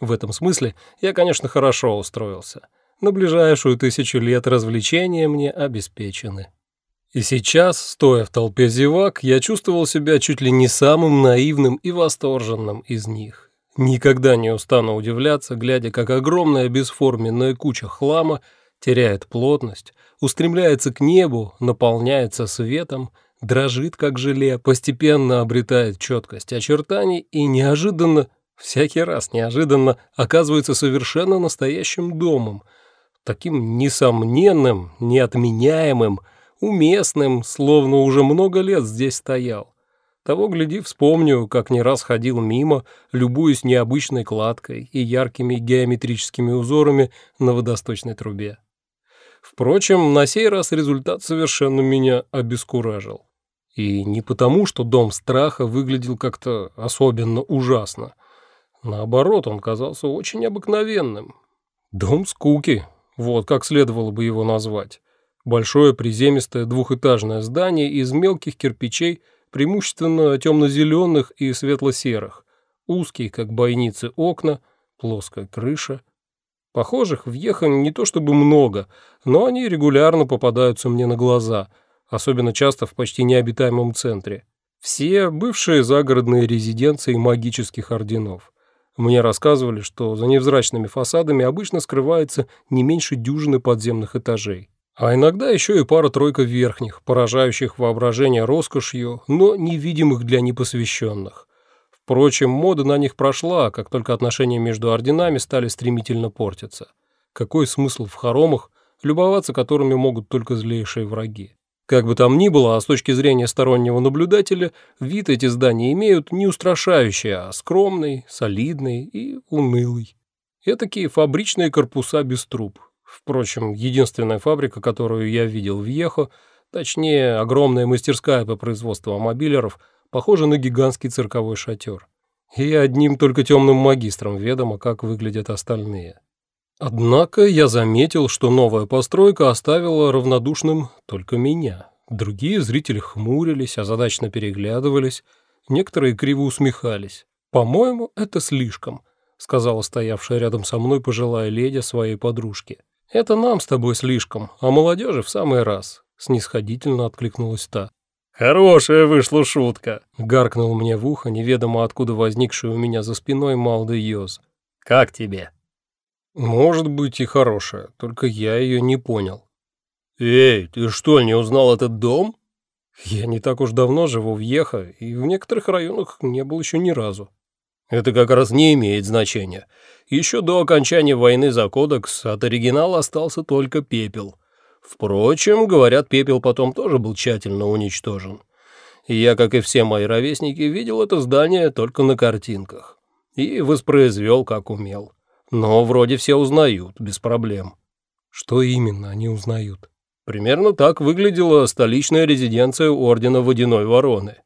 В этом смысле я, конечно, хорошо устроился. На ближайшую тысячу лет развлечения мне обеспечены. И сейчас, стоя в толпе зевак, я чувствовал себя чуть ли не самым наивным и восторженным из них. Никогда не устану удивляться, глядя, как огромная бесформенная куча хлама теряет плотность, устремляется к небу, наполняется светом, дрожит как желе, постепенно обретает четкость очертаний и неожиданно, всякий раз неожиданно, оказывается совершенно настоящим домом, таким несомненным, неотменяемым, уместным, словно уже много лет здесь стоял. Того, гляди, вспомню, как не раз ходил мимо, любуясь необычной кладкой и яркими геометрическими узорами на водосточной трубе. Впрочем, на сей раз результат совершенно меня обескуражил. И не потому, что дом страха выглядел как-то особенно ужасно. Наоборот, он казался очень обыкновенным. Дом скуки, вот как следовало бы его назвать. Большое приземистое двухэтажное здание из мелких кирпичей – преимущественно темно-зеленых и светло-серых, узкие, как бойницы, окна, плоская крыша. Похожих в Ехан не то чтобы много, но они регулярно попадаются мне на глаза, особенно часто в почти необитаемом центре. Все бывшие загородные резиденции магических орденов. Мне рассказывали, что за невзрачными фасадами обычно скрывается не меньше дюжины подземных этажей. А иногда еще и пара-тройка верхних, поражающих воображение роскошью, но невидимых для непосвященных. Впрочем, мода на них прошла, как только отношения между орденами стали стремительно портиться. Какой смысл в хоромах, любоваться которыми могут только злейшие враги? Как бы там ни было, а с точки зрения стороннего наблюдателя, вид эти здания имеют не устрашающий, а скромный, солидный и унылый. Этакие фабричные корпуса без труб, Впрочем, единственная фабрика, которую я видел в Ехо, точнее, огромная мастерская по производству мобилеров, похожа на гигантский цирковой шатер. И одним только темным магистром ведомо, как выглядят остальные. Однако я заметил, что новая постройка оставила равнодушным только меня. Другие зрители хмурились, озадачно переглядывались, некоторые криво усмехались. «По-моему, это слишком», — сказала стоявшая рядом со мной пожилая леди своей подружке. «Это нам с тобой слишком, а молодежи в самый раз», — снисходительно откликнулась та. «Хорошая вышла шутка», — гаркнул мне в ухо неведомо откуда возникший у меня за спиной Малды Йоз. «Как тебе?» «Может быть и хорошая, только я ее не понял». «Эй, ты что, не узнал этот дом?» «Я не так уж давно живу в Ехо, и в некоторых районах не был еще ни разу». «Это как раз не имеет значения. Еще до окончания войны за кодекс от оригинала остался только пепел. Впрочем, говорят, пепел потом тоже был тщательно уничтожен. Я, как и все мои ровесники, видел это здание только на картинках. И воспроизвел, как умел. Но вроде все узнают, без проблем. Что именно они узнают? Примерно так выглядела столичная резиденция Ордена Водяной Вороны.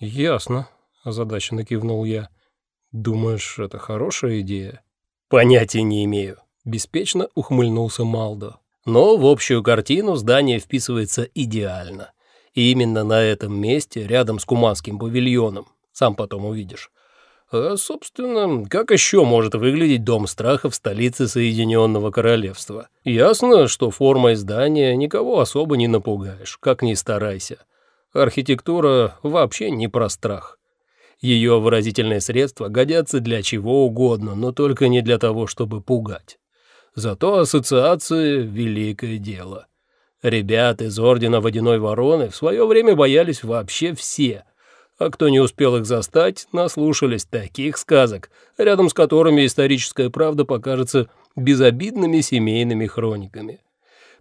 «Ясно», – озадаченно кивнул я. «Думаешь, это хорошая идея?» «Понятия не имею», – беспечно ухмыльнулся Малдо. «Но в общую картину здание вписывается идеально. И именно на этом месте, рядом с Куманским павильоном, сам потом увидишь. А, собственно, как еще может выглядеть Дом страха в столице Соединенного Королевства? Ясно, что формой здания никого особо не напугаешь, как ни старайся. Архитектура вообще не про страх. Ее выразительные средства годятся для чего угодно, но только не для того, чтобы пугать. Зато ассоциации — великое дело. Ребят из Ордена Водяной Вороны в свое время боялись вообще все, а кто не успел их застать, наслушались таких сказок, рядом с которыми историческая правда покажется безобидными семейными хрониками.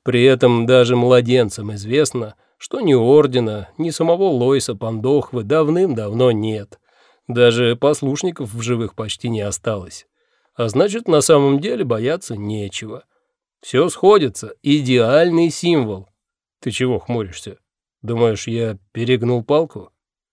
При этом даже младенцам известно, что ни Ордена, ни самого Лойса Пандохвы давным-давно нет — даже послушников в живых почти не осталось. А значит, на самом деле бояться нечего. Все сходится, идеальный символ. Ты чего хмуришься? Думаешь, я перегнул палку?